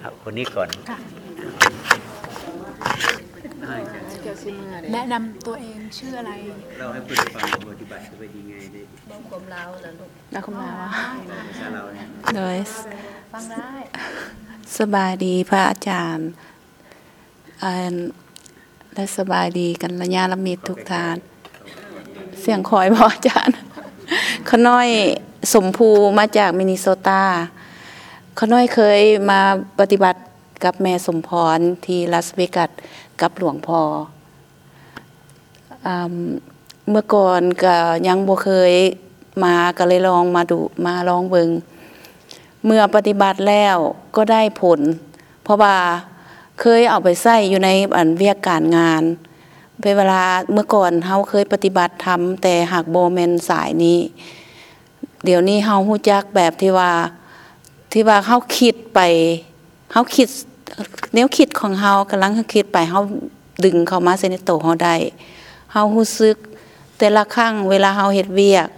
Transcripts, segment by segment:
เอาคนนี้ก่อนค่ะให้จ้ะแนะนำตัวเองชื่ออะไรเราให้ผู้ฟังปฏิบัติไปดีไงในบอกความลาวนะลูกแล้วคุณมาวะภาษาเราเนี่ยโดยฟังได้สบายดีพระอาจารย์อันและสบายดีกันระยะละมิตรทุกทาน เสียงคอยพระอาจารย์ขน้อยสมภูมาจากมินนิโซตา ขน้อยเคยมาปฏิบัติกับแม่สมพรที่ลาสเวกัสกับหลวงพ่ออเมื่อก่อนก็ยังบ่เคยมาก็เลยลองมาดูมาลองเบิงเมื่อปฏิบัติแล้วก็ได้ผล เพราะว่าเคยเอาไปใส่อยู่ในอันเวียกการงานเป็นเวลาเมื่อก่อนเฮาเคยปฏิบัติทำแต่หากโบแมนสายนี้ เดี๋ยวนี้เฮาฮู้จักแบบที่ว่า ที่ว่าเฮาคิดไปเฮาคิดแนวคิดของเฮากำลังคิดไปเฮาดึงเขามาใส่ในโตเฮาได้เฮารู้สึก แต่ละครั้งเวลาเฮาเฮ็ดเวียก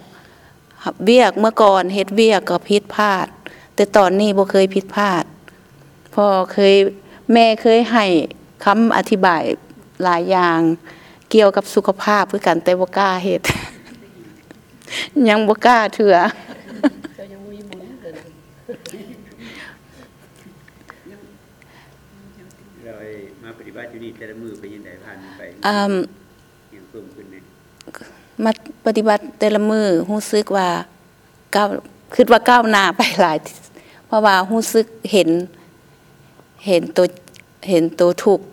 เวียกเมื่อก่อนเฮ็ดเวียกก็ผิดพลาด แต่ตอนนี้บ่เคยผิดพลาดพ่อเคยแม่เคยให้คำอธิบายหลายอย่างเกี่ยวกับสุขภาพคือกันแต่บ่กล้าเฮ็ดยังบ่กล้าเถื่อ เจ้ายังมีบุญเลยนะ เรามาปฏิบัติอยู่ นี่แต่ละมือไปยังไงผ่านไปอืมยังเพิ่มขึ้นเลยมาปฏิบัติแต่ละมือรู้สึกว่าก้าวคิดว่าก้าวหน้าไปหลาย เพราะว่ารู้สึกเห็นเห็นตัวเห็นตัวถูกข์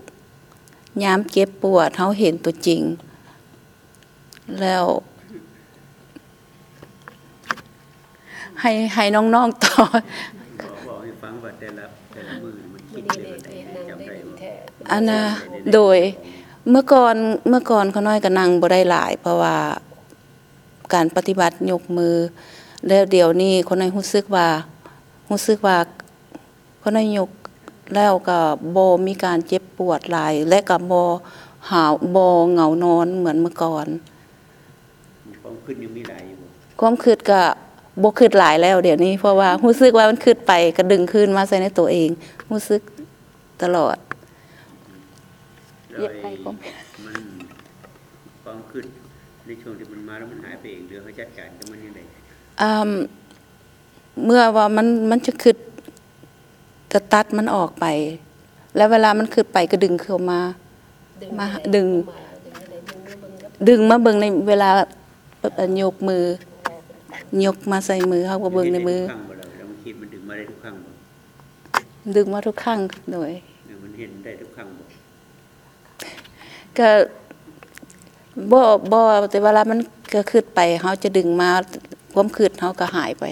ยามเจ็บปวดเฮาเห็นตัวจริง แล้วให้ให้น้องๆต่อบอกบอกให้ฟังว่าแต่ละ อันนะโดยเมื่อก่อนเมื่อก่อนเขาน้อยก็นั่งบ่ได้หลาย เพราะว่าการปฏิบัติยกมือ แล้วเดี๋ยวนี้คนน้อยรู้สึกว่ารู้สึกว่าคนน้อยยกแล้วก็บ่มีการเจ็บปวดหลาย และก็บ่หาวบ่เหงานอนเหมือนเมื่อก่อนความขึ้นยังมีหลายอยู่ความคิดก็บ่คิดหลายแล้วเดี๋ยวนี้เพราะว่ารู้สึกว่ามันคิดไปก็ดึงคืนมาใส่ในตัวเองรู้สึกตลอด เราเย็บไปก็มันความขึ้นในช่วงที่มันมาแล้วมันหายไปเองหรือเขาจัดการกับมันยังไงอืมเมื่อว่ามันมันจะคืดกระตัดมันออกไป แล้วเวลามันคืดไปก็ดึงเข้ามามาดึง ดึงมาเบิ่งในเวลาเอ่อยกมือยกมาใส่มือเขาก็เบิ่งในมือทุกครั้งบ่เราแล้วมันคิดมันดึงมาได้ทุกครั้งบ่ดึงมาทุกครั้งโดยเออมันเห็นได้ทุกครั้งบ่ ก็บ่บ่แต่เวลามันก็คืดไปเขาจะดึงมาความคืดเขาก็หายไป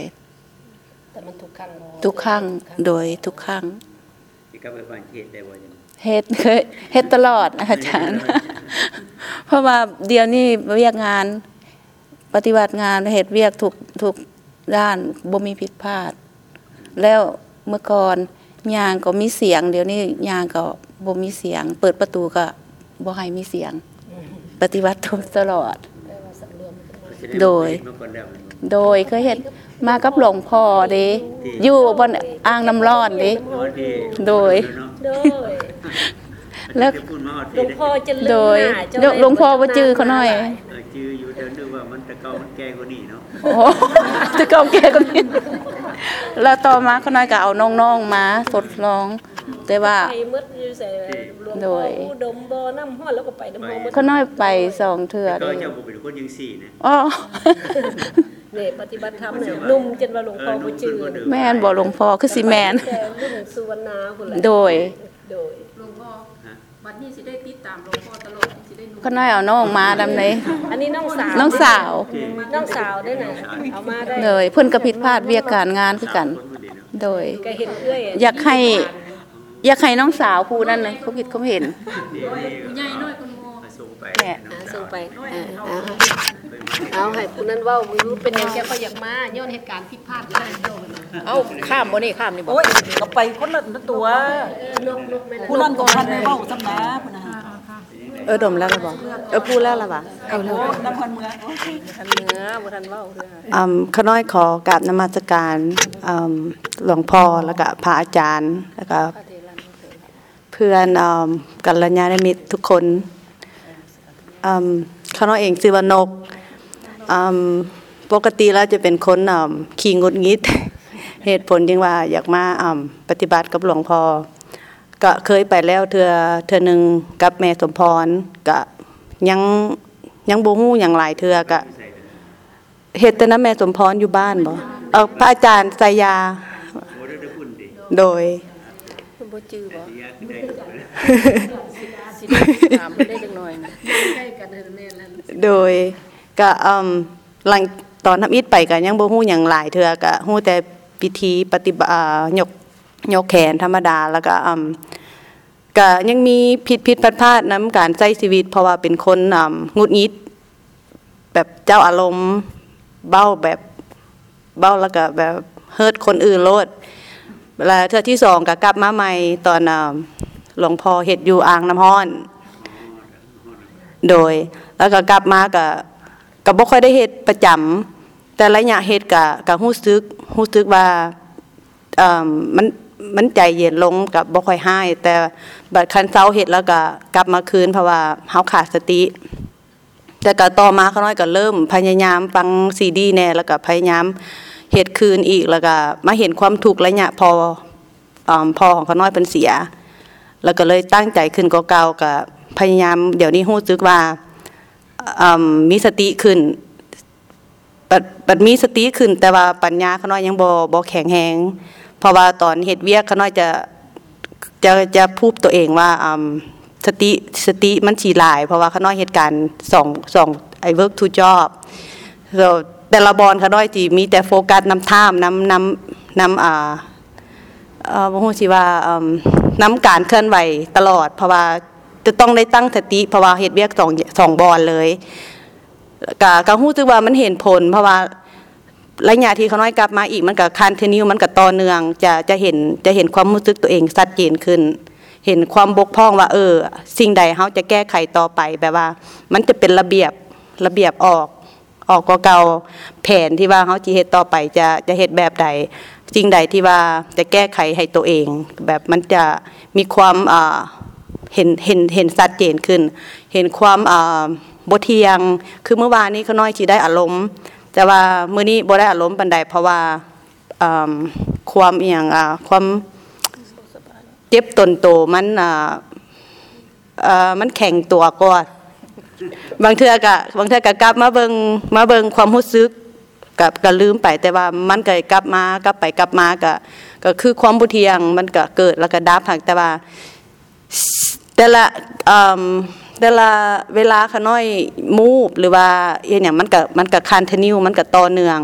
แต่มันทุกครั้งทุกครั้งโดยทุกครั้งที่กลับไปบ้านเฮ็ดได้บ่ยังเฮ็ดเคยเฮ็ดตลอดนะอาจารย์ เพราะว่าเดี๋ยวนี้เวียกงาน ปฏิบัติงานเฮ็ดเวียกทุกทุกด้านบ่มีผิดพลาด แล้วเมื่อก่อนยางก็มีเสียง เดี๋ยวนี้ยางก็บ่มีเสียง เปิดประตูก็ บ่ให้มีเสียง ปฏิบัติตลอดได้ว่าสักรวมกันมาแสงโดยว่าเฮ็มาก่อนแล้วมันบ่โดยเคยเฮ็ดมากับหลวงพ่อเด้อยู่บนอ่างน้ำร้อนเด้อ๋อที่โดยเนาะโดย แล้วจะพูดมาฮอดหลวงพ่อจะลืมโดยหน้าเจ้าหลวงพ่อบ่จื้อเขาหน่อยเออจื้ออยู่แต่นึกว่ามันแต่เก่ามันแก่กว่านี้เนาะโอ้โหจะเก่าแก่ก็มีแล้วต่อมาเขาน้อยก็เอาน้องๆมาทดลอง แต่ว่าไปมืดอยู่ใส่หลวงโดพ่อยอุดมบ่น้ำห้อนแล้วก็ไปน้ำห้อนมืดเขาน้อยไปสองเทื่อแต่ก็เลยเจ้าบ่เป็นคนยังสี่นะอ๋อเนี่ยปฏิบัติธรรมเนี่ยนุ่มจนว่าหลวงพ่อบ่จืดแม่นบ่หลวงพ่อคือสิแม่นแต่รุ่นสุวรรณาพุ่นแหละโดยโดยหลวงพ่อวันนี้สิได้ติดตามหลวงพ่อตลอดสิได้รู้เขาน้อยเอาน้องมาดำเลยอันนี้น้องสาวน้องสาวน้องสาวด้วยนะเอามาได้เลยเพิ่นก็ผิดพลาดเวียกการงานคือกันคนบ่ดีเนาะโดยก็เห็นเอื้อยอยากให้ อยากให้น้องสาวผู้นั้นน่ะเขาผิดเขาเห็นเดี๋ยวนี้ผู้ใหญ่น้อยคนโมมาส่งไปแม่น้องอ่าสาส่วงไปอ่าเอาเอาให้ผู้นั้นเว้าบ่รู้เป็นหยังแกก็อยากมาย้อนเหตุการณ์ผิดพลาดหลายโดนเอ้าข้ามบ่นี่ข้ามนี่บ่โอ้ยก็ไปคนละตัวนกนกแม่ผู้นั้นก็พันไม่เว้าสำนาพุ่นน่ะเออดมแล้วล่ะบ่เออพูดแล้วล่ะบ่เอาแล้ว โอ้ยน้ำพันเมืองโอ้ย ทันเนื้อบ่ทันเว้าเด้อ อืมข้าน้อยขอกราบนมัสการอืมหลวงพ่อแล้วก็พระอาจารย์ แล้วก็ เพื่อนอกัลยาณมิตรทุกคนอ่าน้อยเองชื่อว่านกปกติแล้วจะเป็นคนขี้งุดงิด เหตุผลที่ว่าอยากมาปฏิบัติกับหลวงพ่อก็เคยไปแล้วเทือเทือหนึ่งกับแม่สมพรก็ยังยังบ่ฮู้หยังหลายเทือก็เฮ็ดแต่นั้นแม่สมพรอยู่บ้านบ่เออพระอาจารย์ไสยาโด้ได้พุ่นดิโดย บ่จื้อบ่ยากได้สิได้ถามเพิ่นได้จักหน่อยนะใกล้กันเด้อแม่นั่นโดยก็อืมหลังตอนทำอิฐไปก็ยังบ่ฮู้หยังหลายเทื่อก็ฮู้แต่พิธีปฏิบัติอ่ายกยกแขนธรรมดาแล้วก็อืมก็ยังมีผิดผิดพลาดพลาดนํการใช้ชีวิต เพราะว่าเป็นคนอืมหงุดหงิด แบบเจ้าอารมณ์เบ้าแบบเบ้าแล้วก็แบบเฮิร์ตคนอื่นโลด เวลาเทือที่สองก็กลับมาใหม่ตอนหลวงพ่อเฮ็ดอยู่อ่างน้ำร้อน โดย แล้วก็กลับมาก็ก็บ่ค่อยได้เฮ็ดประจำแต่ระยะเฮ็ดก็ก็รู้สึกรู้สึกว่าเอ่อมันมันใจเย็นลงกับบ่ค่อยให้แต่บัดคันเซาเฮ็ดแล้วก็กลับมาคืนเพราะว่าเฮาขาดสติ แต่ก็ต่อมาเขาน้อยก็เริ่มพยายามฟังซีดีแน่แล้วก็พยายาม เฮ็ดคืนอีกแล้วก็มาเห็นความทุกข์ระยะพออพอของเขาน้อยเป็นเสีย แล้วก็เลยตั้งใจขึ้นก็เก่าๆก็พยายามเดี๋ยวนี้รู้สึกว่ามีสติขึ้นบัดบัดมีสติขึ้น แต่ว่าปัญญาเขาน้อยยังบ่บ่แข็งแรงเพราะว่าตอนเฮ็ดเวียกเขาน้อยจะจะจะพูดตัวเองว่าสติสติมันสีหลาย เพราะว่าเขาน้อยเหตุการณ์สองสองไอ้ work to job so แต่ละบอลเขาน้อยสิมีแต่โฟกัสนำท่ามนำนำนำอ่าเอ่อบ่ฮู้สิว่าน้ำการเคลื่อนไหวตลอด เพราะว่าจะต้องได้ตั้งสติเพราะว่าเฮ็ดเวียกสองสองบอลเลยก็ก็ฮู้สึกว่ามันเห็นผล เพราะว่าระยะที่เขาน้อยกลับมาอีกมันก็คันเทนิวมันก็ต่อเนืองจะจะเห็นจะเห็นความรู้สึกตัวเองชัดเจนขึ้น เห็นความบกพร่องว่า เออ สิ่งใดเฮาจะแก้ไขต่อไปแบบว่า มันจะเป็นระเบียบระเบียบออก ออกกว่าเก่าแผนที่ว่าเขาจะเฮ็ดต่อไปจะจะเฮ็ดแบบใดสิ่งใดที่ว่าจะแก้ไขให้ตัวเอง แบบมันจะมีความเห็นเห็นเห็นชัดเจนขึ้น เห็นความบ่เทียงคือเมื่อวานนี้เขาน้อยสิได้อารมณ์แต่ว่ามื้อนี้บ่ได้อารมณ์ปานใดเพราะว่าความอีหยังอ่าความเจ็บตนโตมันมันแข็งตัวก่อน บางเทื่อก็บางเทื่อก็กลับมาเบิงมาเบิงความรู้สึกกับก็ลืมไปแต่ว่ามันก็กลับมากลับไปกลับมาก็ก็คือความบ่เที่ยงมันก็เกิดแล้วก็ดับหักแต่ว่าแต่ละแต่ละเวลาขาน้อยมูฟหรือว่าอหย่างมันก็มันก็คันเทนิวมันก็ต่อเนื่อง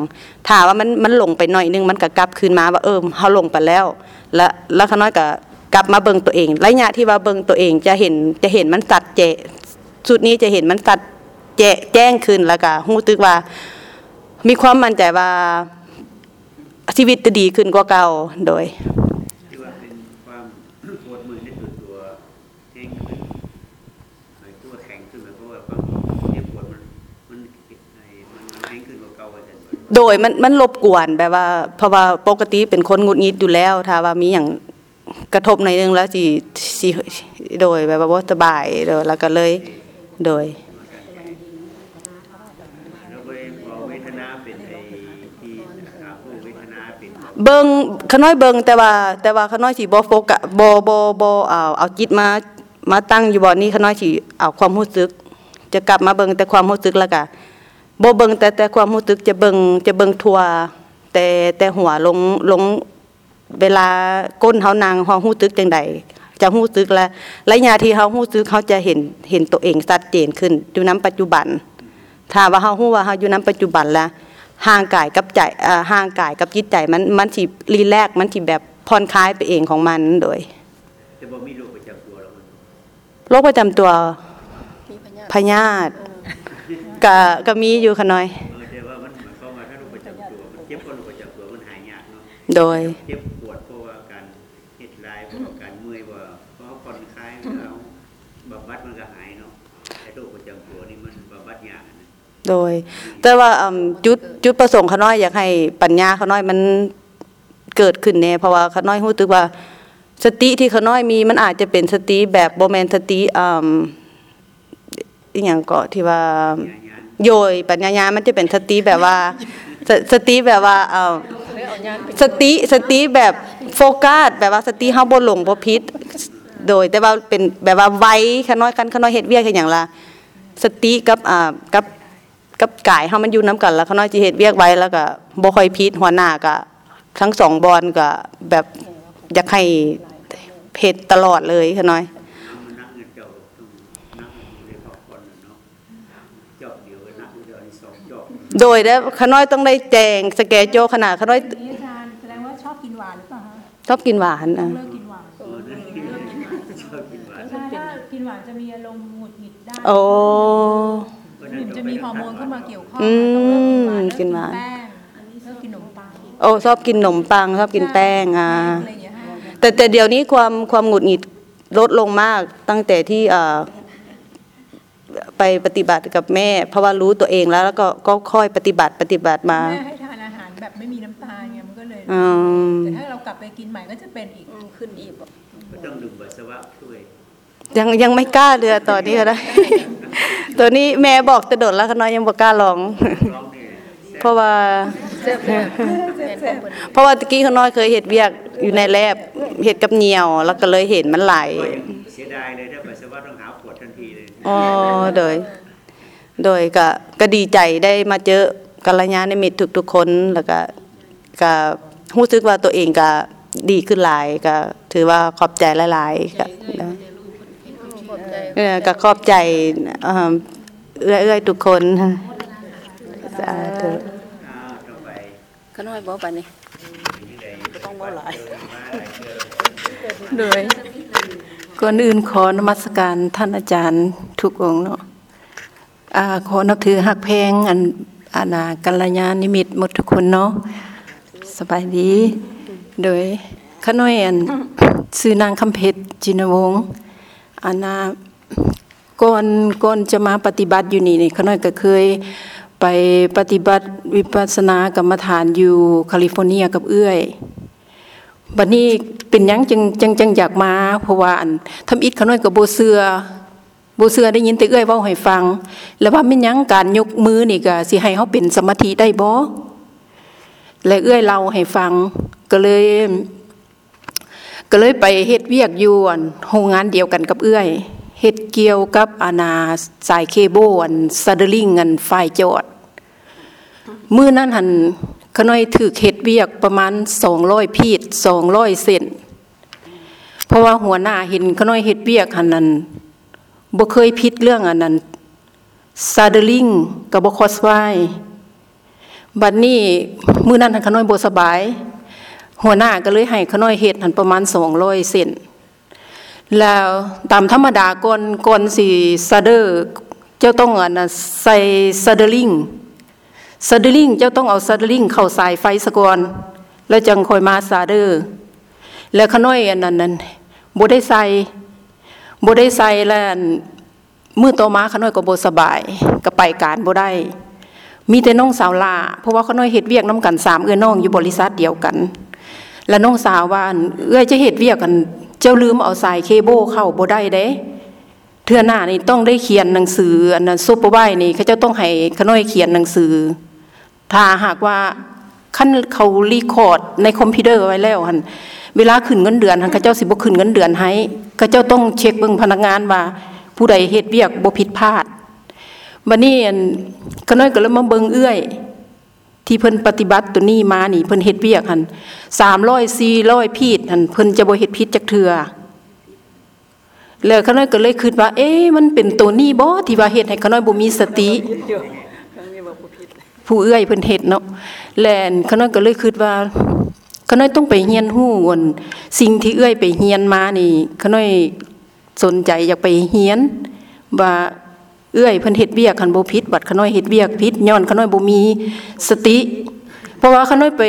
ถ้าว่ามันมันหลงไปหน่อยนึงมันก็กลับคืนมาว่าเออเฮาหลงไปแล้ว แล้วแล้วขาน้อยก็กลับมาเบิ่งตัวเองระยะที่ว่าเบิ่งตัวเองจะเห็นจะเห็นมันสัดเจ สุดนี้จะเห็นมันสัดแจแจ้งขึ้นแล้วก็ฮู้ตึกว่า มีความมั่นใจว่าชีวิตจะดีขึ้นกว่าเก่าโดยที่ว่าเป็นความปวดมือในส่วนตัวแห้งขึ้นไอ้ตัวแข็งขึ้นแล้วเพราะว่าความเจ็บปวดมันมันไอ้มันมันแห้งขึ้นกว่าเก่าอาจารย์โดยมันมันรบกวนแบบว่าเพราะว่าปกติเป็นคนหงุดหงิดอยู่แล้วถ้าว่ามีอย่างกระทบในอยนึงแล้วสิสิโดยแบบว่าบ่สบายโดยแล้วก็เลย โดยแล้วไปพอเวทนาเป็นไอ้ที่อาผู้เวทนาเป็นเบิงขน้อยเบิงแต่ว่า แต่ว่าขน้อยสิบ่โฟกัสบ่บ่บ่เอาเอาจิตมามาตั้งอยู่บ่นี้ขน้อยสิเอาความรู้สึก จะกลับมาเบิงแต่ความรู้สึกแล้วก็บ่เบิงแต่แต่ความรู้สึกจะเบิงจะเบิงทั่วแต่แต่หัวลงลงเวลาก้นเฮานางเฮารู้สึกจังใด จะรู้สึกและระยะที่เฮารู้สึกเขาจะเห็นเห็นตัวเองชัดเจนขึ้นอยู่นํปัจจุบันถ้าว่าเฮาฮู้ว่าเฮาอยู่นํปัจจุบันแล้วห่างกายกับใจเอ่อห่างกายกับจิตใจมันมันสิรีแลกซ์มันสิแบบผ่อนคลายไปเองของมันโดยแต่บ่มีโรคประจำตัวหรอกมันโรคประจำตัวมีพญาพยาธิก็ก็มีอยู่ค่ะน้อยเออแต่ว่ามัน โดย แต่ว่าจุดจุดประสงค์ขาน้อยอยากให้ปัญญาขาน้อยมันเกิดขึ้นแน่เพราะว่าขาน้อยรู้สึกว่าสติที่เขาน้อยมีมันอาจจะเป็นสติแบบบ่แมนสติอ่าอีหยังเกาะที่ว่าโยยปัญญาญามันจะเป็นสติแบบว่าสติแบบว่าอ่อสติสติแบบโฟกัสแบบว่าสติเฮาบ่หลงบ่ผิดโดย แต่ว่าเป็นแบบว่าไว้ขน้อยกันขน้อยเฮ็ดเวียกเฮ็ดหยังล่ะสติกับอ่ากับ กับกายเฮามันอยู่นํกันแล้วขน้อยสิเฮ็ดเวียกไว้แล้วก็บ่ค่อยผิดหัวหน้าก็ทั้งสองบอลก็แบบอยากให้เฮ็ดตลอดเลยขน้อยเอามานักเงินเจ้าต้องนักอยู่ในครอบครัวน่ะเนาะจอบเดียวนักเดียวอันนี้สองจอบโดยแล้วขน้อยต้องได้แจงสแกโจขนาดขน้อยนี่อาจารย์แสดงว่าชอบกินหวานหรือเปล่าคะชอบกินหวานอะเลิกกินหวานเออนั่นชอบกินหวานใช่ถ้ากินหวานจะมีอารมณ์หงุดหงิดได้โอ้บิ่มจะมี ฮอร์โมนเข้ามาเกี่ยวข้องอืมต้องเลิกินหวานแป้งเลิกกินขนมปังโอ้ชอบกินขนมปังชอบกินแป้งอะอะไรอย่างเงี้ยค่ะแต่แต่เดี๋ยวนี้ความความหงุดหงิดลดลงมากตั้งแต่ที่เอ่อไปปฏิบัติกับแม่ เพราะว่ารู้ตัวเองแล้ว แล้วก็ก็ค่อยปฏิบัติปฏิบัติมาแม่ให้ทานอาหารแบบไม่มีน้ำตาลไงมันก็เลยอืมแต่ถ้าเรากลับไปกินใหม่ก็จะเป็นอีกขึ้นอีกบ่ก็ต้องดื่มปัสสาวะด้วย ยังยังไม่กล้าเลยอะตอนนี้ก็ได้ ตัวนี้แม่บอกจะโดดแล้วขน้อยยังบ่กล้าลองร้องเนี่ยเพราะว่าแซ่บแซ่บแม่นบ่เพิ่นเพราะว่าตะกี้ขน้อยเคยเห็ดเวียกอยู่ในแลบเห็ดกับเหนียว แล้วก็เลยเห็นมันไหลก็ยังเสียดายเลยถ้าปัสสาวะต้องหาขวดทันทีเลยอ๋อโดย โดยก็ก็ดีใจได้มาเจอกัลยาณมิตรทุกๆคนแล้วก็ก็รู้สึกว่าตัวเองก็ดีขึ้นหลายก็ถือว่าขอบใจหลายๆก็นะ ขอบใจ เออ ก็ขอบใจเอ่อเอื้อเอื้อยทุกคนสาธุอ้าวต่อไปขน้อยบ่บัดนี้ยังไงต้องมาหลายมาหลายเจอโดยก่อนอื่นขอนมัสการท่านอาจารย์ทุกองค์เนาะอ่าขอนับถือหักแพงอันอานากัลยาณมิตรหมดทุกคนเนาะสบายดี โดยข้าน้อยอันซื้อนางคำเพชรจินวงศ์อานา ก่อนก่อนจะมาปฏิบัติอยู่นี่นี่ขน้อยก็เคยไปปฏิบัติวิปัสสนากรรมฐานอยู่แคลิฟอร์เนียกับเอื้อยบัดนี้เป็นยังจังจังจังอยากมาเพราะว่าอันทำอิฐเขาน้อยกับโบเสือโบเสือได้ยินแต่เอื้อยเว้าให้ฟัง แล้วว่าเป็นหยังการยกมือนี่ก็สิให้เขาเป็นสมาธิได้บ่และเอื้อยเล่าให้ฟังก็เลยก็เลยไปเฮ็ดเวียกอยู่อันโรงงานเดียวกันกับเอื้อย เฮ็ดเกี่ยวกับอานาสายเคเบิลอันซาเดลิงอันไฟจอดมื้อนั้นหันขน้อยถือเฮ็ดเวียกประมาณ200พีด200เซนเพราะว่าหัวหน้าเห็นขน้อยเฮ็ดเวียกหันนั้นบ่เคยผิดเรื่องอันนั้นซาเดลิงกับบ่คอสไวบัดนี้มื้อนั้นหันขน้อยบ่สบาย หัวหน้าก็เลยให้ขน้อยเฮ็ดหันประมาณ200เซน แล้วตามธรรมดาก่อนก่อนสิซาเดอร์เจ้าต้องอันน่ะใส่ซาเดลิงซาเดลิงเจ้าต้องเอาซาเดลิงเข้าสายไฟสะกอนแล้วจังคอยมาซาเดอร์แล้วขน้อยอันนั้นนั้นบได้ใส่บได้ใส่แล้วอันมื้อต่อมาขน้อยก็บสบายก็ไปการบได้ มีแต่น้องสาวลาเพราะว่าขน้อยเฮ็ดเวียกนํกันสามเอื้อน้องอยู่บริษัทเดียวกัน แล้วน้องสาวว่าเอื้อยจะเฮ็ดเวียกกัน เจ้าลืมเอาสายเคเบิลเข้าบ่ได้เด้เทื่อหน้านี่ต้องได้เขียนหนังสืออันนั้นซุปเปอร์ไวนี่เขาเจะต้องให้ขน้อยเขียนหนังสือ ถ้าหากว่าขั้นเขารีคอร์ดในคอมพิวเตอร์ไว้แล้วหันเวลาขึ้นเงินเดือนหันเขาเจ้าสิบ่ขึ้นเงินเดือนให้เขาเจ้าต้องเช็คเบิ่งพนักงานว่า ผู้ใดเฮ็ดเวียกบ่ผิดพลาดบัดนี้อันขน้อยก็เลยมาเบิ่งเอื้อย ที่เพิ่นปฏิบัติตัวนี้มานี่เพิ่นเฮ็ดเวียกหัน300 400พีดหันเพิ่นจะบ่เฮ็ดผิดจักเทื่อแล้วขน้อยก็เลยคิดว่า เอ๊ะมันเป็นตัวนี้บ่ที่ว่าเฮ็ดให้ขน้อยบ่มีสติผู้เอื้อยเพิ่นเฮ็ดเนาะแลนขน้อยก็เลยคิดว่าขน้อยต้องไปเรียนรู้อั่นสิ่งที่เอื้อยไปเรียนมานี่ขน้อยสนใจอยากไปเรียนว่า เอื้อยเพิ่นเฮ็ดเวียกคันบ่ผิดบัดขน้อยเฮ็ดเวียกผิดย้อนขน้อยบมีสติ เพราะว่าขน้อยไป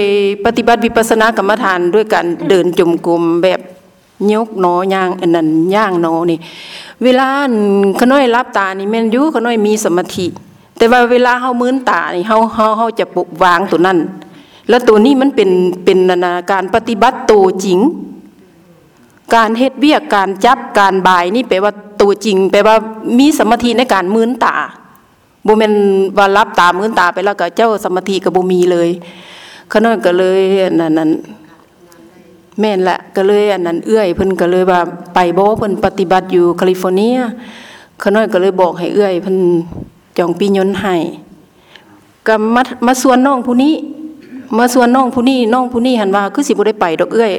ปฏิบัติวิปัสสนากรรมฐานด้วยการเดินจมกรมแบบยกหนอย่างอันนั้นย่างหนอนี่ เวลาขน้อยรับตานี่แม่นอยู่ขน้อยมีสมาธิ แต่ว่าเวลาเฮามื้นตานี่เฮาเฮาเฮาจะปลุกวางตัวนั้น แล้วตัวนี้มันเป็นเป็นนานาการปฏิบัติตัวจริง การเฮ็ดเวียกการจับการบายนี่แปลว่า ตัวจริงแปลว่ามีสมาธิในการมื้นตาบ่แม่นว่ารับตามื้นตาไปแล้วก็เจ้าสมาธิก็บ่มีเลยเขาน้อยก็เลยนนั้นนั้นแม่นละก็เลยอันนั้นเอื้อยเพิ่นก็เลยว่าไปบ่เพิ่นปฏิบัติอยู่แคลิฟอร์เนียเขาน้อยก็เลยบอกให้เอื้อยเพิ่นจองปียนให้ก็มามาส่วนน้องผู้นี้มาส่วนน้องผู้นี้น้องผู้นี้หันว่าคือสิบ่ได้ไปดอกเอื้อย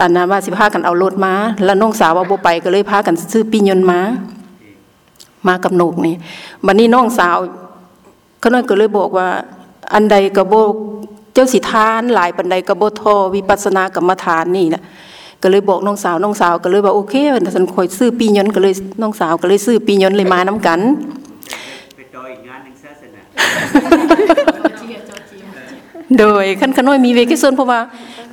อันนั้นว่าสิพากันเอารถมาแล้วน้องสาวว่าโบไปก็เลยพากันซื้อปียนต์มามากับนกนี่บัดนี้น้องสาวเขาน้อยก็เลยบอกว่า อันใดก็บ่เจ้าสิทานหลายปันใดก็บ่ทอวิปัสสนากรรมฐานนี่แหละก็เลยบอกน้องสาวน้องสาวก็เลยว่าโอเคฉันคอยซื้อปียนต์ก็เลยน้องสาวก็เลยซื้อปียนต์เลยมานํกัน ไปจอยอีกงาน หนึงซะสนะโดยคันขน้อยมีเวกเซนเพราะว่า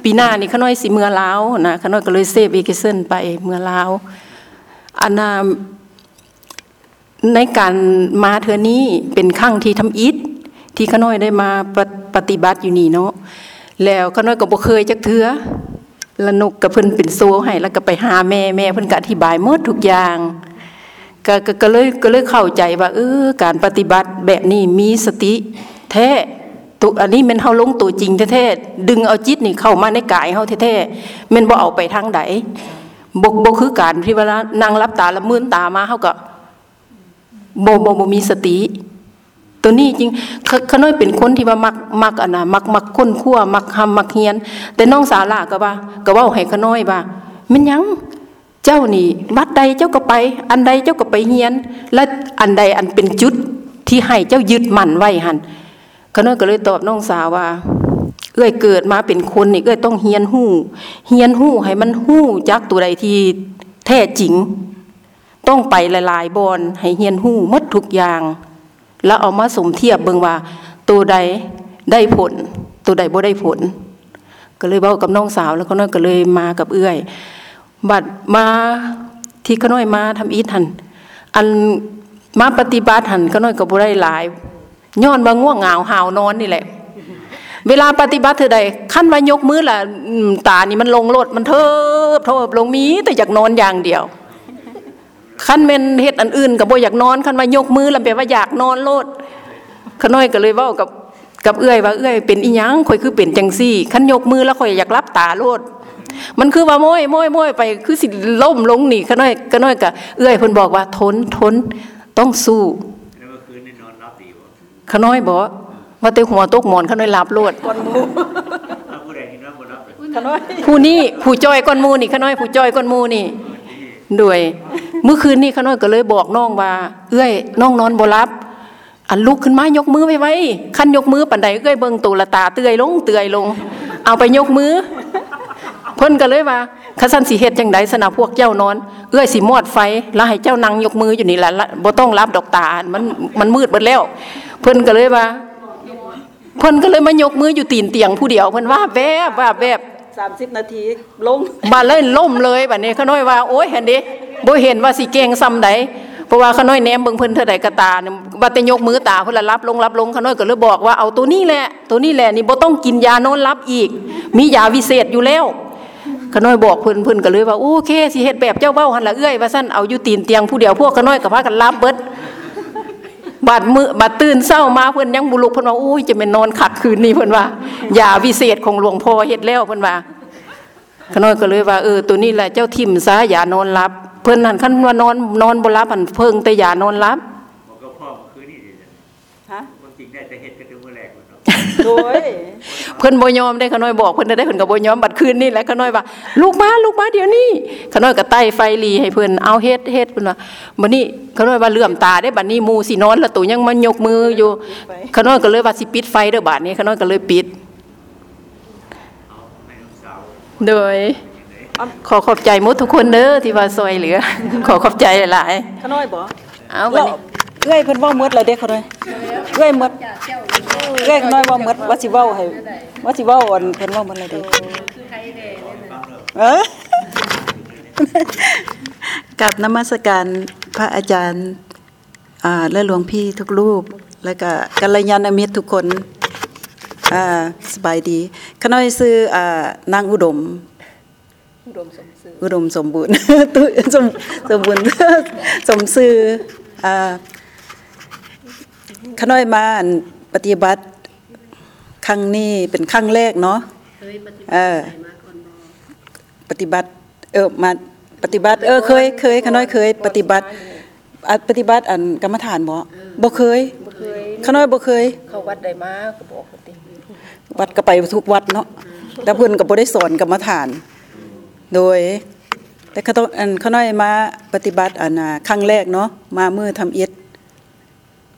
ปีหน้านี่ขน้อยสิเมือลาวนะขน้อยก็เลยเซฟเวกเซนไปเมือลาวอันน่ะในการมาเทือนี้เป็นครั้งที่ทำอิฐที่ขน้อยได้มาปฏิปฏิบัติอยู่นี่เนาะแล้วขน้อยก็บ่เคยจักเทือแล้วนกกับเพิ่นเป็นโซให้แล้วก็ไปหาแม่แม่เพิ่นก็อธิบายหมดทุกอย่าง ก็ก็เลยก็เลยเข้าใจว่าเออการปฏิบัติแบบนี้มีสติแท้ตุอันนี้มันเฮาลงตัวจริงแท้ๆดึงเอาจิตนี่เข้ามาในกายเฮาแท้ๆม่นบ่เอาไปทางใดบ่บ่คือการที่เวลานั่งรับตาละมื่นตามาเฮาก็บ่บ่บ่มีสติ ตัวนี้จริงขขน้อยเป็นคนที่ว่ามักมักอันน่ะมักมักค้นคั่วมักหำมักเฮียน แต่น้องสาวล่ะก็ว่า ก็เว้าให้ขน้อยว่ามันยัง เจ้านี่วัดใดเจ้าก็ไป อันใดเจ้าก็ไปเฮียน และอันใดอันเป็นจุดที่ให้เจ้ายึดมั่นไว้หันเขาน้อยก็เลยตอบน้องสาวว่า เอ้อยเกิดมาเป็นคนนี่เอ้อยต้องเฮียนหู้เฮียนหู้ให้มันหู้จักตัวใดที่แท้จริง ต้องไปหลายๆบอนให้เฮียนหู้มดทุกอย่าง แล้วเอามาสมเทียบเบิงว่า ตัวใดได้ผล ตัวใดบ่ได้ผล ก็เลยเว้ากับน้องสาวแล้วเขาน้อยก็เลยมากับเอื้อย บัดมาที่ขน้อยมาทำอีทหันอันมาปฏิบัติหันขน้อยก็บ่ได้หลาย ย้อนว่าง่วงเหงาหาวนอนนี่แหละ เวลาปฏิบัติเธอใดขั้นว่ายกมือล่ะตานี่มันลงโลดมันเทิบเทิบลงมีแต่อยากนอนอย่างเดียวขั้นเมนเฮ็ดอันอื่นก็บ่อยากนอนขั้นว่ายกมือล้วแปลว่าอยากนอนโลดขน้อยก็เลยว้ากับกับเอื้อยว่าเอื้อยเป็นอีหยังข่อยคือเป็นจังซี่ขั้นยกมือแล้วข่อยอยากรับตาโลด มันคือว่าโม้ยโม้ยโม้ยไปคือสิล่มลงหนี่ขน้อยขน้อยกะเอื้อยเพิ่นบอกว่าทนทนต้องสู้เมื่อคืนนี่นอนรับดีบ่ขน้อยบอกว่าแต่หัวตกหมอนขน้อยหลับโลดคนหมู่เอาผู้ใดที่รับบนรับผู้นี้ผู้จ้อยก้อนมูนี่ขน้อยผู้จ้อยก้อนมูนี่ด้วยเมื่อคืนนี่ขน้อยก็เลยบอกน้องว่า เอื้อยน้องนอนบ่หลับอันลุกขึ้นมายกมือไว้ไว้ขั้นยกมือปันใดเอื้อยเบิ่งตูละตาเตือยลงเตือยลง เอาไปยกมือ เพิ่นก็เลยว่าคัสันสิเฮ็ดจังไดสนะพวกเจ้านอน เอื้อยสิมอดไฟ แล้วให้เจ้านั่งยกมืออยู่นี่แหละละบ่ต้องรับดอกตามันมันมืดเบิดแล้ว เพิ่นก็เลยว่า เพิ่นก็เลยมายกมืออยู่ตีนเตียงผู้เดียวเพิ่นว่าแวบว่าแวบ30นาทีลงบาเลยล่มเลยบัดนี้เขาน้อยว่าโอ้ยเห็นดิบ่เห็นว่าสิเก่งซ้ำใดเพราะว่าเขาน้อยแนมเบิ่งเพิ่นเท่าใดกระตาเนี่ยว่าแต่ยกมือตาเพิ่นละรับลงรับลงเขาน้อยก็เลยบอกว่าเอาตัวนี้แหละ ตัวนี้แหละนี่บ่ต้องกินยานอนรับอีก มียาวิเศษอยู่แล้วเขาน้อยบอกเพิ่นเพิ่นก็เลยว่าโอเคสิเฮ็ดแบบเจ้าเว้าหั่นละเอื้อยว่าซั่นเอาอยู่ตีนเตียงผู้เดียวพวกเขาน้อยก็พากันรับเบิดบาดมือบาดตื่นเศร้ามาเพิ่นยังบุลุกเพิ่นว่าอุ้ยจะเป็นนอนขักคืนนี้เพิ่นว่ายาวิเศษของหลวงพ่อเฮ็ดแล้วเพิ่นว่าขน้อยก็เลยว่าเออตัวนี้แหละเจ้าทิมซะอย่านอนรับเพิ่นนั่นคันว่านอนนอนบ่รับอันเพิ่งแต่อย่านอนรับบอกกับพ่อเมื่อคืนนี่ดิจ้ะฮะความจริงได้แต่เฮ็ด โดยเพิ่นบ่ยอมได้ขน้อยบอกเพิ่นได้เพิ่นก็บ่ยอมบัดคืนนี่แหละขน้อยว่าลูกมาลูกมาเดี๋ยวนี้ขน้อยก็ไต่ไฟหลีให้เพิ่นเอาเฮ็ดเฮ็ดเพิ่นว่าบัดนี้ขน้อยว่าเหลื่อมตาได้บัดนี้หมู่สินอนแล้วตัวยังมายกมืออยู่ขน้อยก็เลยว่าสิปิดไฟเด้อบัดนี้ขน้อยก็เลยปิดเอาให้ลูกสาวโดยขอขอบใจหมดทุกคนเด้อที่ว่าซอยเหลือ ขอขอบใจหลายขน้อยบ่ๆเอาบัดเรานี้เอ้อยเพิ่นเว้าหมดแล้วเด้ขน้อยเอ้อยหมด เอ้อยขน้อยเว้าหมดว่าสิเว้าให้ว่าสิเว้าอันเพิ่นเว้าหมดแล้วเด้เออ กับนมัสการพระอาจารย์อ่าและหลวงพี่ทุกรูป แล้วก็กัลยาณมิตรทุกคนอ่าสบายดีขน้อยซื้ออ่านางอุดม อุดมสมซื่ออุดมสมบูรณ์ ตุสมสมบูรณ์ สมซื่ออ่าขน้อยมาอัน ปฏิบัติครั้งนี้เป็นครั้งแรกเนาะเคยปฏิบัเอติอไปมาก่อนบ่ปฏิบัติเออมาปฏิบัติ เออเคยเคยขน้อยเคย ปฏิบัติอันปฏิบัติอันกรรมฐานบ่บ่เคยบ่เคยขน้อยบ่เคย เข้าวัดได้มาก็บอกว่าติวัดก็ไปทุกวัดเนาะแต่เพิ่นก็บ่ได้สอนกรรมฐาน โดย แต่เขาต้องอันเขาน้อยมาปฏิบัติอันน่ะครั้งแรกเนาะมามือทำอิฐ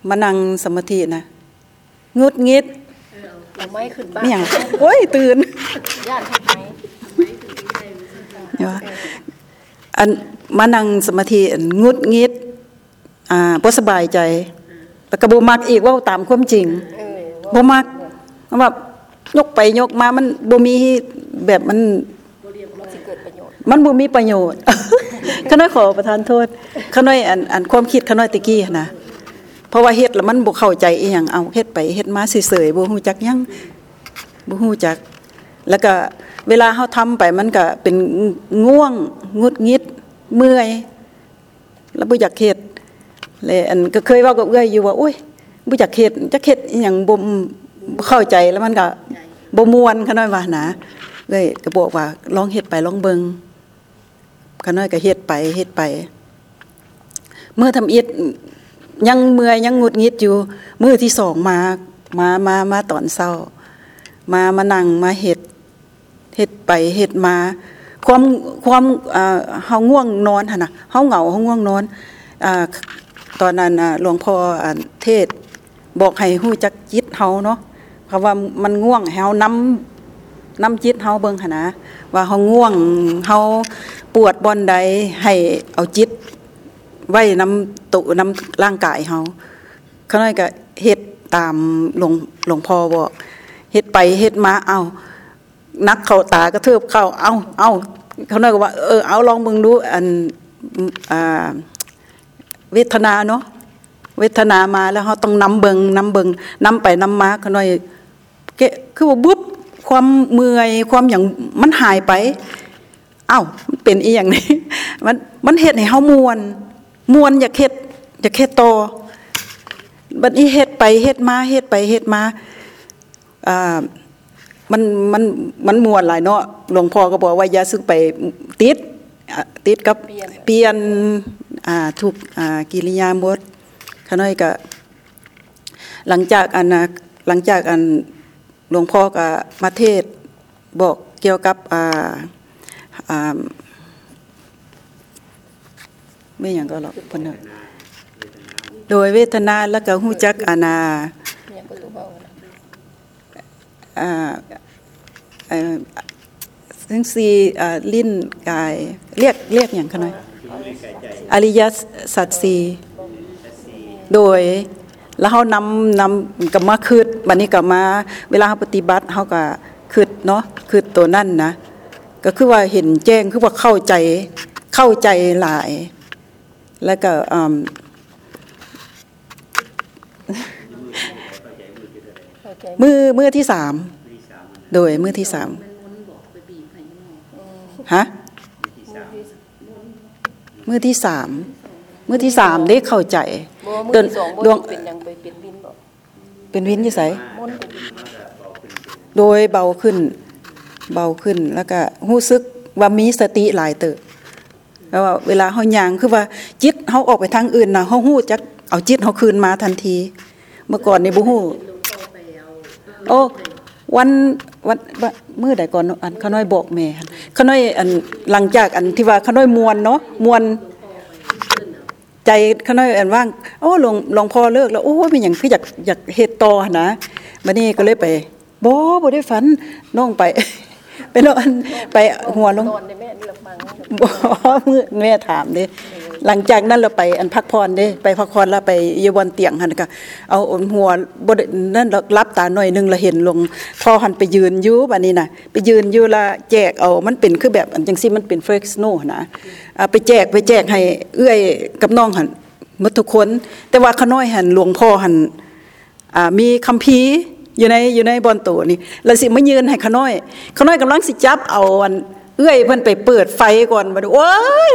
มานั่งสมาธินะ งุดงิดเอาไม้ขึ้นบ้านไม่หยังโอ้ยตื่นย่านเฮ็ดไหมเดี๋ยวอันมานั่งสมาธิอันงุดงิดอ่าบ่สบายใจแล้วก็บ่มักอีกเว่าตามความจริงเออบ่มักเพราะว่ายกไปยกมามันบ่มีแบบมันมันสิเกิดประโยชน์มันบ่มีประโยชน์ขน้อยขอประทานโทษขน้อยอันอันความคิดขน้อยตะกี้หั้นนะ เพราะว่าเฮ็ดแล้วมันบ่เข้าใจอีหยังเอาเฮ็ดไปเฮ็ดมาเฉยๆบ่ฮู้จักหยังบ่ฮู้จัก แล้วก็เวลาเฮาทำไปมันก็เป็นง่วงงุดงิดเมื่อย แล้วบ่อยากเฮ็ดเลยอันก็เคยเว้ากับเอื้อยอยู่ว่าโอ้ยบ่อยากเฮ็ดจักเฮ็ดอีหยังบ่เข้าใจแล้วมันก็บ่ม่วนขน้อยว่านะเอ้ยก็บอกว่าลองเฮ็ดไปลองเบิ่งขน้อยก็เฮ็ดไปเฮ็ดไป เมื่อทำอิฐ ยังเมื่อยยังหงุดหงิดอยู่มือที่สองมามามามาตอนเช้า มามานั่งมาเฮ็ดเฮ็ดไปเฮ็ดมา ความความอ่าเฮาง่วงนอนหนะเฮาเหงาเฮาง่วงนอนตอนนั้นหลวงพ่อเทศบอกให้ฮู้จักจิตเฮาเนาะเพราะว่ามันง่วงเฮานำนำจิตเฮาเบิ่งหนะว่าเฮาง่วงเฮาปวดบอนใดให้เอาจิต ไว้น้ำตุน้ำร่างกายเฮาเขาน้อยก็เฮ็ดตามหลวงหลวงพ่อบอกเฮ็ดไปเฮ็ดมาเอานักเข้าตากระเทือบเข้าเอาเอาเขาน้อยก็ว่าเออเอาลองเบิ่งดูอันอ่าเวทนาเนาะเวทนามาแล้วเฮาต้องนำเบิงนำเบิงนำไปนำมาเขาน้อยเกะคือว่าบุ๊บความเมื่อยความหยังมันหายไป เอ้ามันเป็นอีหยังนี่มันมันเฮ็ดให้เฮามวน มวนอยากเฮ็ดอยากเฮ็ดต่อบัดนี้เฮ็ดไปเฮ็ดมาเฮ็ดไปเฮ็ดมาอ่ามันมันมันมวนหลายเนาะหลวงพ่อก็บอกว่าอย่าซึกไปติดอะติดกับเปลี่ยนอ่าทุกอ่ากิริยาหมดขาน้อยก็หลังจากอันน่ะหลังจากอันหลวงพ่อก็มาเทศน์บอกเกี่ยวกับอ่าอ่า ไม่อย่างก็หรอกพนน่ะโดยเวทนาแล้วก็ฮู้จักอานาเนี่ยก็รู้เว้านะอ่าเอ่อทั้งสี่ลิ้นกายเรียกเรียกอย่างคะหน่อยอริยสัจสีโดยแล้วเฮานำนำกับมาคืดบัดนี้ก็มา เวลาเฮาปฏิบัติเฮาก็คืดเนาะคืดตัวนั่นนะ ก็คือว่าเห็นแจ้งคือว่าเข้าใจเข้าใจหลาย แล้วก็อืมเข้าใจมือมือที่สามโดยมือที่สามฮะมือที่สามมือที่สามได้เข้าใจบ่มื้เดิอนที่สองบ่ดวงเป็นหยังไปเป็นวินบ่เป็นวินยี่ไสมนต์เป็นวินโดยเบาขึ้น เบาขึ้นแล้วก็รู้สึกว่ามีสติหลายเติบ แล้วว่าเวลาเฮาย่างคือว่าจิตเฮาออกไปทางอื่นน่ะเฮาฮู้จักเอาจิตเฮาคืนมาทันที เมื่อก่อนนี่บ่ฮู้โอ้วันวันวันมื้อใดก่อนอันขาน้อยบอกแม่ขาน้อยอันหลังจากอันที่ว่าขาน้อยมวนเนาะมวนใจขาน้อยอันว่างโอ้หลวงหลวงพ่อเลิกแล้วโอ้เป็นหยังคืออยากอยากเฮ็ดต่อนนะบัดนี้ก็เลยไปบ่บ่ได้ฝันน้องไป ไปนอนไปหัวลงนอนในแม่นี่ละฟังบ่มื้อแม่ถามเด้หลังจากนั้นเราไปอันพักผ่อนเด้ ไปพักผ่อนแล้วไปอยู่บนเตียงหั่นก็เอาหัวบ่ได้นั่นแล้วรับตาหน่อยหนึงแล้วเห็นลงพอหันไปยืนอยู่บัดนี้น่ะไปยืนอยู่และแจกเอามันเป็นคือแบบอันจังซี่มันเป็นเฟกโนนะอ่าไปแจกไปแจกให้เอื้อยกับน้องหั่นหมดทุกคน แต่ว่าขาน้อยหั่นหลวงพ่อหั่นอ่ามีคัมภีร์ อยู่ในอยู่ในบอนโตนี่แล้วสิมายืนให้ขาน้อยขาน้อยกำลังสิจับเอาอันเอื้อยเพิ่นไปเปิดไฟก่อนบัดนี้โอ้ย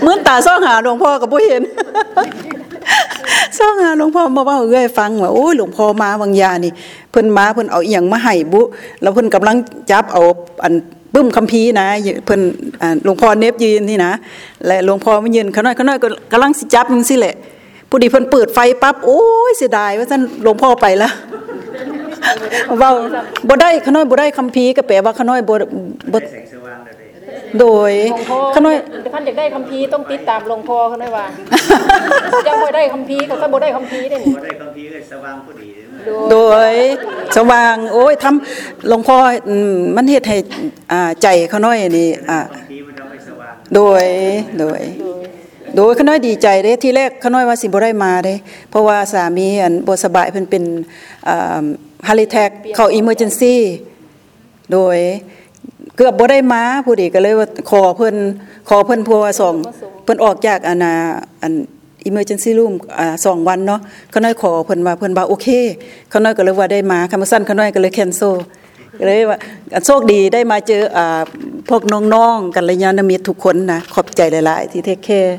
เหมือนตาซ่องหาหลวงพ่อก็บ่เห็นซ่องหาหลวงพ่อมาเว้าเอื้อยฟังว่าโอ้ยหลวงพ่อมาบางยานี่เพิ่นมาเพิ่นเอาอีหยังมาให้บุแล้วเพิ่นกำลังจับเอาอันปึ้มคัมภีร์นะเพิ่นหลวงพ่อเนบยืนนี่นะและหลวงพ่อมายืนขาน้อยขาน้อยก็กำลังสิจับจังซี่แหละผู้ดีเพิ่นเปิดไฟปั๊บโอ้ยเสียดายว่าซั่นหลวงพ่อไปแล้ว เว้าบ่ได้เขาน้อยบ่ได้คัมภีร์ก็แปลว่าเขาน้อยบ่บ่ได้แสงสว่างแล้วได้โดยหลวงพ่อเขาน้อยท่านอยากได้คัมภีร์ต้องติดตามหลวงพ่อเขาได้ว่ายังบ่ได้คัมภีร์ก็ถ้าบ่ได้คัมภีร์ได้นี่พอได้คัมภีร์ก็สว่างพอดีเลยโดยสว่าง โอ้ยทำหลวงพ่ออืมมันเฮ็ดให้อ่าใจเขาน้อยนี่อ่าคัมภีร์มันทำให้สว่างโดยโดย โดยเขาน้อยดีใจเด้ที่แรกเขาน้อยว่าสิบ่ได้มาเด้เพราะว่าสามีอันบ่สบายเพิ่นเป็น heart attack เข้า emergency โดยเกือบบ่ได้มาผู้ดีก็เลยว่าขอเพิ่นขอเพิ่นเพราะว่าสองเพิ่นออกจากอันน่ะอัน emergency room อ่าสองวันเนาะเขาน้อยขอเพิ่นว่าเพิ่นว่าโอเคเขาน้อยก็เลยว่าได้มาคำสั้นขน้อยก็เลย cancel ก็เลยว่าอะโชคดีได้มาเจออ่าพวกน้องๆกัลยาณมิตรทุกคนนะขอบใจหลาย ๆ ที่เทคแคร์